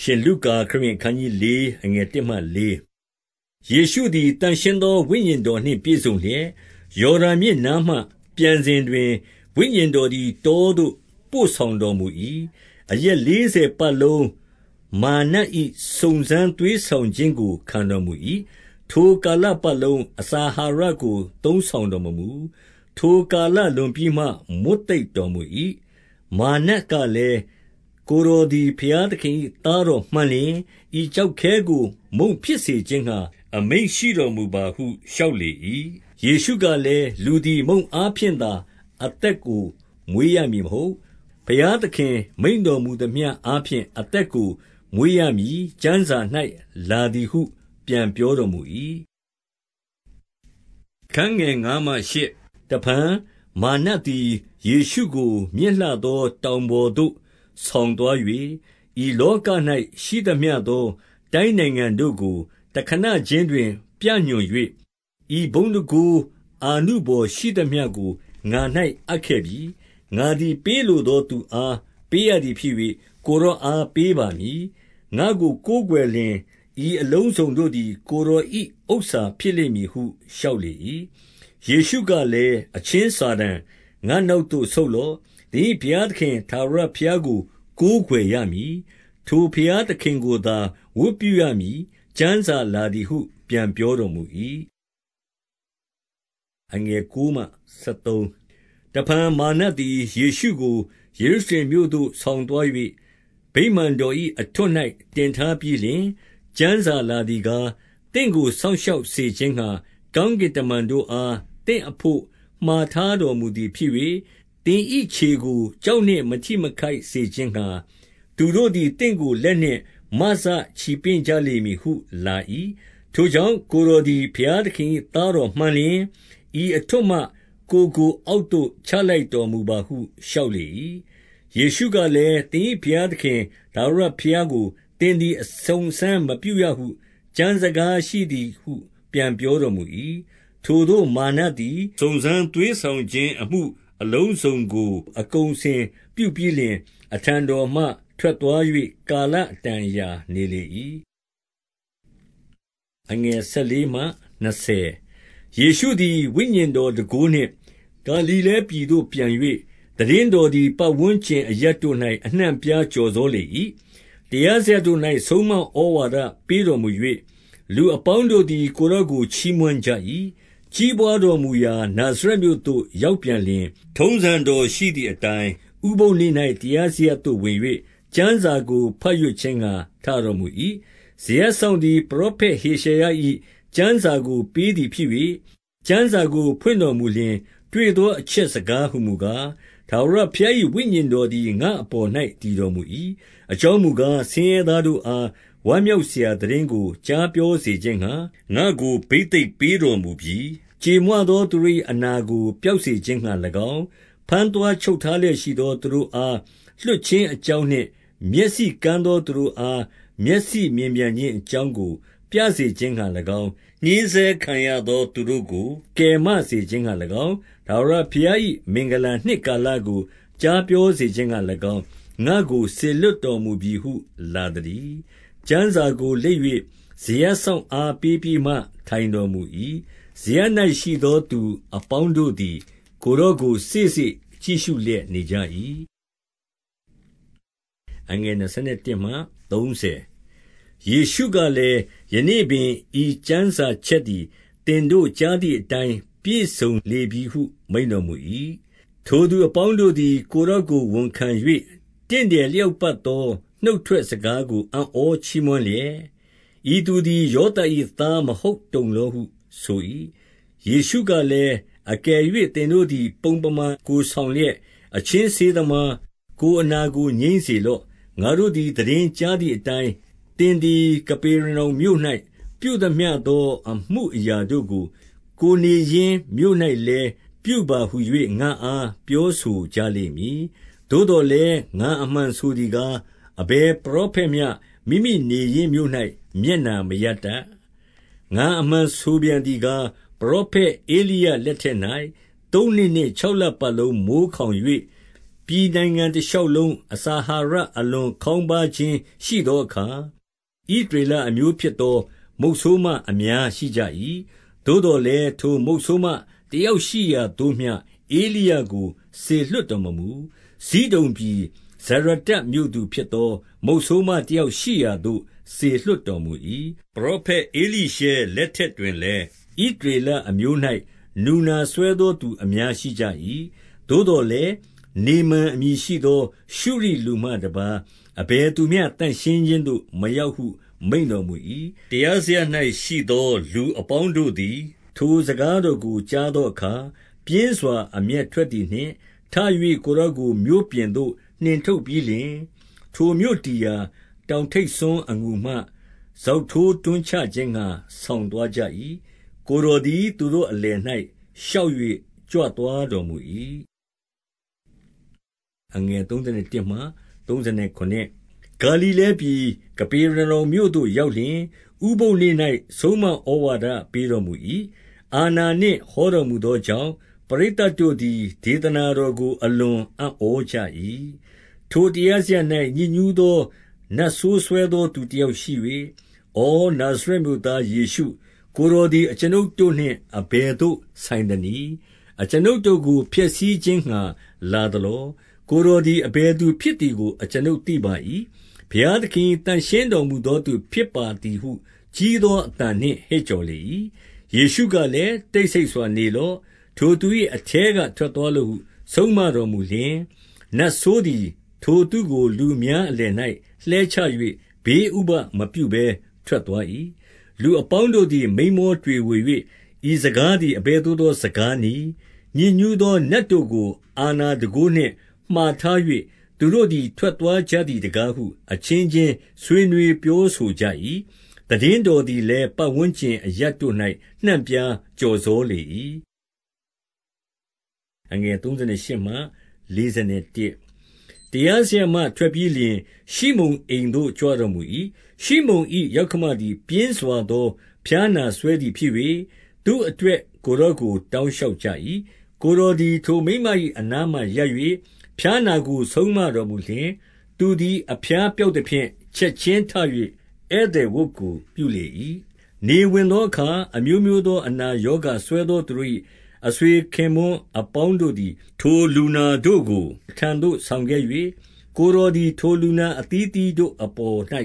ရှင်လုကာခရစ်အခန်းကြီး၄အငယ်1မှ4ယေရှုသည်တန်ရှင်းသောဝိညာဉ်တော်နှင့်ပြည့်စုံလျက်ယော်ဒန်မြစ်နားမှ ပြန်စဉ်တွင်ဝိညာဉ်တော်သည်တောသို့ပို့ဆောင်တော်မူ၏အရက်လေးဆယ်ပတ်လုံးမာနဤစုံစမ်းသွေးဆောင်ခြင်းကိုခံတော်မူ၏ထိုကာလပတ်လုံးအစာဟာရကိုသုံးဆောင်တော်မမူထိုကာလလွန်ပြီးမှမွတ်သိပ်တော်မူ၏မာနကလည်း ကိုယ်တော်သည် ဘုရားသခင်၏သားတော်မှန်လျှင်၊ဤကျောက်ခဲကို မုန့်ဖြစ်စေခြင်းငှါ အမိန့်ရှိတော်မူပါဟု လျှောက်လေ၏။ယေရှုကလည်း၊လူသည် မုန့်အားဖြင့်သာ အသက်ကိုမွေးရမည်မဟုတ်။ဘုရားသခင်မိန့်တော်မူသမျှ အားဖြင့် အသက်ကိုမွေးရမည်ကျမ်းစာ၌လာသည်ဟု ပြန်ပြောတော်မူ၏။တဖန်မာရ်နတ်သည် ယေရှုကို မြင့်လှသော တောင်ပေါ်သို့ ဆောင်သွား၍၊ဤလောက၌ရှိသမျှသော တိုင်းနိုင်ငံတို့ကို တခဏခြင်းတွင် ပြညွှန်၍၊ဤဘုန်းတန်ခိုးအာနုဘော်ရှိသမျှကို ငါ၌အပ်ခဲ့ပြီ။ငါသည် ပေးလိုသောသူအား ပေးရသည်ဖြစ်၍၊ကိုယ်တော်အား ပေးပါမည်။ငါ့ကို ကိုးကွယ်လျှင် ဤအလုံးစုံတို့သည် ကိုယ်တော်၏ဥစ္စာဖြစ်လိမ့်မည်ဟု လျှောက်လေ၏။ယေရှုကလည်း၊အချင်းစာတန်၊ငါ့နောက်သို့ ဆုတ်လော့ သင်၏ဘုရားသခင် ထာဝရဘုရားကို ကိုးကွယ်ရမည်။ထိုဘုရားသခင်ကိုသာ ဝတ်ပြုရမည် ကျမ်းစာလာသည်ဟု ပြန်ပြောတော်မူ၏။တဖန်မာရ်နတ်သည် ယေရှုကို ယေရုရှလင်မြို့သို့ ဆောင်သွား၍ဗိမာန်တော်၏အထွဋ်၌တင်ထားပြီးလျှင်၊ကျမ်းစာလာသည်ကား၊သင့်ကို စောင့်ရှောက်စေခြင်းငှါ ကောင်းကင်တမန်တို့အား သင့်အဘို့ မှာထားတော်မူသည်ဖြစ်၍ သင်၏ခြေကို ကျောက်နှင့်မထိမခိုက်စေခြင်းငှါ သူတို့သည် သင့်ကို လက်နှင့်မစချီပင့်ကြလိမ့်မည်ဟု လာ၏။ထိုကြောင့် ကိုယ်တော်သည် ဘုရားသခင်၏သားတော်မှန်လျှင်၊ဤအထွဋ်မှ ကိုယ်ကိုအောက်သို့ ချလိုက်တော်မူပါဟု လျှောက်လေ၏။ယေရှုကလည်း၊သင်၏ဘုရားသခင် ထာဝရဘုရားကို သင်သည် အစုံအစမ်းမပြုရဟု ကျမ်းစကားရှိသည်ဟု ပြန်ပြောတော်မူ၏။ထိုသို့မာရ်နတ်သည် စုံစမ်းသွေးဆောင်ခြင်းအမှု အလုံးစုံကို အကုန်အစင်ပြုပြီးလျှင် အထံတော်မှ ထွက်သွား၍ကာလအတန်အရာ နေလေ၏။ယေရှုသည် ဝိညာဉ်တော်တန်ခိုးနှင့် ဂါလိလဲပြည်သို့ ပြန်၍သိတင်းတော်သည် ပတ်ဝန်းကျင်အရပ်တို့၌အနှံ့အပြားကျော်စောလေ၏။တရားစရပ်တို့၌ဆုံးမဩဝါဒပေးတော်မူ၍၊လူအပေါင်းတို့သည် ကိုယ်တော်ကို ချီးမွမ်းကြ၏။ ကြီးပွားတော်မူရာ နာဇရက်မြို့သို့ ရောက်ပြန်လျှင်၊ထုံးစံတော်ရှိသည်အတိုင်း ဥပုသ်နေ့၌တရားစရပ်သို့ဝင်၍ကျမ်းစာကို ဘတ်ရွတ်ခြင်းငှါ ထတော်မူ၏။စရပ်စောင့်သည် ပရောဖက်ဟေရှာယ၏ကျမ်းစာကို ပေးသည်ဖြစ်၍၊ကျမ်းစာကို ဖွင့်တော်မူလျှင် တွေ့သောအချက်စကားဟူမူကား၊ထာဝရဘုရား၏ဝိညာဉ်တော်သည် ငါ့အပေါ်၌တည်တော်မူ၏။အကြောင်းမူကား၊ဆင်းရဲသားတို့အား ဝမ်းမြောက်စရာသိတင်းကို ကြားပြောစေခြင်းငှါ ငါ့ကို ဘိသိက်ပေးတော်မူပြီ။ ကြေမွသောသူတို့၏အနာကို ပျောက်စေခြင်းငှါ၎င်း၊ဘမ်းသွားချုပ်ထားလျက်ရှိသော သူတို့အား လွှတ်ခြင်းအကြောင်းနှင့် မျက်စိကန်းသောသူတို့အား မျက်စိမြင်ပြန်ခြင်းအကြောင်းကို ပြစေခြင်းငှါ၎င်း၊ညှဉ်းဆဲခံရသောသူတို့ကို ကယ်မစေခြင်းငှါ၎င်း၊ထာဝရဘုရား၏မင်္ဂလာနှစ်ကာလကို ကြားပြောစေခြင်းငှါ၎င်း ငါ့ကို စေလွှတ်တော်မူပြီဟု လာသတည်း။ကျမ်းစာကိုလိပ်၍စရပ်စောင့်အားပေးပြီးမှ ထိုင်တော်မူ၏။ စရပ်၌ရှိသောသူအပေါင်းတို့သည် ကိုယ်တော်ကို စေ့စေ့ကြည့်ရှုလျက်နေကြ၏။ယေရှုကလည်း၊ယနေ့ပင် ဤကျမ်းစာချက်သည် သင်တို့ကြားသည်အတိုင်း ပြည့်စုံလေပြီဟု မိန့်တော်မူ၏။ထိုသူအပေါင်းတို့သည် ကိုယ်တော်ကို ဝန်ခံ၍တင့်တယ်လျောက်ပတ်သော နှုတ်ထွက်စကားကို အံ့ဩချီးမွမ်းလျက်၊ဤသူသည် ယောသပ်၏သား မဟုတ်တုံလောဟု ဆို၏။ယေရှုကလည်း၊အကယ်၍သင်တို့သည် ပုံပမာကိုယ်ဆောင်လျက်၊အချင်းဆေးသမား၊ကိုယ်အနာကို ငြိမ်းစေလော့။ငါတို့သည် သိတင်းကြားသည်အတိုင်း သင်သည် ကပေရနောင်မြို့၌ပြုသမျှသော အမှုအရာတို့ကို ကိုယ်နေရင်းမြို့၌လည်း ပြုပါဟူ၍ငါ့အား ပြောဆိုကြလိမ့်မည်။သို့သော်လည်းငါအမှန်ဆိုသည်ကား၊အဘယ်ပရောဖက်မျှ မိမိနေရင်းမြို့၌မျက်နှာမရတတ်။ ငါအမှန်ဆိုပြန်သည်ကား၊ပရောဖက်ဧလိယလက်ထက်၌သုံးနှစ်နှင့်ခြောက်လပတ်လုံး မိုဃ်းခေါင်၍ပြည်နိုင်ငံတရှောက်လုံး အစာအာဟာရ အလွန်ခေါင်းပါးခြင်းရှိသောအခါ ဣသရေလအမျိုးဖြစ်သော မုတ်ဆိုးမအများရှိကြ၏။သို့သော်လည်း၊ထိုမုတ်ဆိုးမတယောက်ရှိရာသို့မျှ ဧလိယကို စေလွှတ်တော်မမူ။ဇိဒုန်ပြည် ဇရတ္တမြို့သူဖြစ်သော မုတ်ဆိုးမတယောက်ရှိရာသို့ စေလွှတ်တော်မူ၏။ပရောဖက် ဧလိရှဲလက်ထက်တွင်လည်း၊ဣသရေလအမျိုး၌နူနာစွဲသောသူအများရှိကြ၏။သို့သော်လည်း၊နေမန်အမည်ရှိသော ရှုရိလူမှတပါး အဘယ်သူမျှ သန့်ရှင်းခြင်းသို့ မရောက်ဟု မိန့်တော်မူ၏။တရားစရပ်၌ရှိသော လူအပေါင်းတို့သည် ထိုစကားတော်ကို ကြားသောအခါ ပြင်းစွာ အမျက်ထွက်သည်နှင့်၊ထ၍ကိုယ်တော်ကို မြို့ပြင်သို့ နှင်ထုတ်ပြီးလျှင်၊ထိုမြို့တည်ရာ တောင်ထိပ်စွန်းအငူမှစောင့်ထိုးတွန်းချခြင်းငှါ ဆောင်သွားကြ၏။ကိုယ်တော်သည် သူတို့အလယ်၌ရှောက်၍ကြွသွားတော်မူ၏။ဂါလိလဲပြည်၊ကပေရနောင်မြို့သို့ရောက်လျှင်၊ဥပုသ်နေ့၌ဆုံးမဩဝါဒပေးတော်မူ၏။အာဏာနှင့် ဟောတော်မူသောကြောင့်၊ပရိသတ်တို့သည် ဒေသနာတော်ကို အလွန်အံ့ဩကြ၏။ ထိုတရားစရပ်၌ညစ်ညူးသော နတ်ဆိုးစွဲသော သူတယောက်ရှိ၍၊ဩနာဇရက်မြို့သားယေရှု၊ကိုယ်တော်သည် အကျွန်ုပ်တို့နှင့် အဘယ်သို့ဆိုင်သနည်း။အကျွန်ုပ်တို့ကို ဖျက်ဆီးခြင်းငှါ လာသလော။ကိုယ်တော်သည် အဘယ်သူဖြစ်သည်ကို အကျွန်ုပ်သိပါ၏။ဘုရားသခင် သန့်ရှင်းတော်မူသော သူဖြစ်ပါသည်ဟု ကြီးသောအသံနှင့် ဟစ်ကြော်လေ၏။ယေရှုကလည်း၊တိတ်ဆိတ်စွာနေလော့။ထိုသူ၏အထဲက ထွက်သွားလော့ဟု ဆုံးမတော်မူလျှင်၊နတ်ဆိုးသည် ထိုသူကို လူအများအလယ်၌လှဲချ၍ဘေးဥပဒ်မပြုဘဲ ထွက်သွား၏။လူအပေါင်းတို့သည် မိန်းမောတွေဝေ၍၊ဤစကားသည် အဘယ်သို့သော စကားနည်း။ညစ်ညူးသော နတ်တို့ကို အာဏာတန်ခိုးနှင့် မှာထား၍သူတို့သည် ထွက်သွားကြသည်တကားဟု အချင်းချင်း ဆွေးနွေးပြောဆိုကြ၏။သိတင်းတော်သည်လည်း ပတ်ဝန်းကျင်အရပ်တို့၌နှံ့ပြားကျော်စောလေ၏။ တရားစရပ်မှ ထွက်ပြီးလျှင် ရှိမုန်အိမ်သို့ ကြွတော်မူ၏။ရှိမုန်၏ယောက္ခမသည် ပြင်းစွာသော ဖျားနာစွဲသည်ဖြစ်၍၊သူ့အတွက် ကိုယ်တော်ကို တောင်းလျှောက်ကြ၏။ကိုယ်တော်သည် ထိုမိန်းမ၏အနားမှာရပ်၍ဖျားနာကို ဆုံးမတော်မူလျှင်၊သူသည် အဖျားပျောက်သဖြင့် ချက်ခြင်းထ၍ဧည့်သည်ဝတ်ကို ပြုလေ၏။နေဝင်သောအခါ အမျိုးမျိုးသော အနာရောဂါစွဲသောသူတို့၏ အဆွေခင်ပွန်းအပေါင်းတို့သည် ထိုလူနာတို့ကိုအထံသို့ ဆောင်ခဲ့၍၊ကိုယ်တော်သည် ထိုလူနာအသီးအသီးတို့အပေါ်၌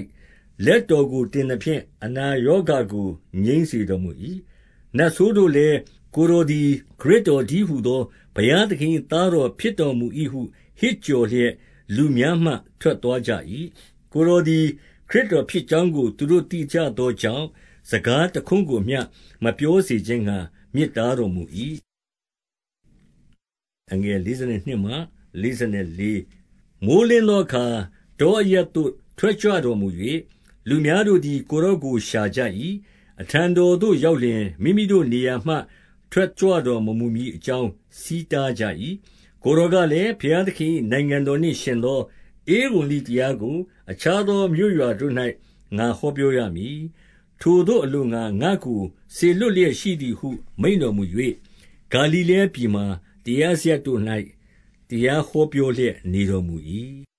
လက်တော်ကိုတင်သဖြင့် အနာရောဂါကို ငြိမ်းစေတော်မူ၏။နတ်ဆိုးတို့လည်း၊ကိုယ်တော်သည် ခရစ်တော်တည်းဟူသော ဘုရားသခင်၏သားတော်ဖြစ်တော်မူ၏ဟု ဟစ်ကြော်လျက် လူများမှ ထွက်သွားကြ၏။ကိုယ်တော်သည် ခရစ်တော်ဖြစ်ကြောင်းကို သူတို့သိကြသောကြောင့်၊စကားတခွန်းကိုမျှ မပြောစေခြင်းငှါ မြစ်တားတော်မူ၏။ မိုဃ်းလင်းသောအခါ တောအရပ်သို့ ထွက်ကြွတော်မူ၍၊လူများတို့သည် ကိုယ်တော်ကို ရှာကြ၏။အထံတော်သို့ရောက်လျှင် မိမိတို့နေရာမှ ထွက်ကြွတော်မမူမည်အကြောင်း ဆီးတားကြ၏။ကိုယ်တော်ကလည်း၊ဘုရားသခင်၏နိုင်ငံတော်နှင့်ယှဉ်သော ဧဝံဂေလိတရားကို အခြားသောမြို့ရွာတို့၌ငါဟောပြောရမည်။ထိုသို့အလိုငှါ ငါ့ကိုစေလွှတ်လျက်ရှိသည်ဟု မိန့်တော်မူ၍၊ဂါလိလဲပြည်မှာ တရားစရပ်တို့၌တရားဟောပြောလျက် နေတော်မူ၏။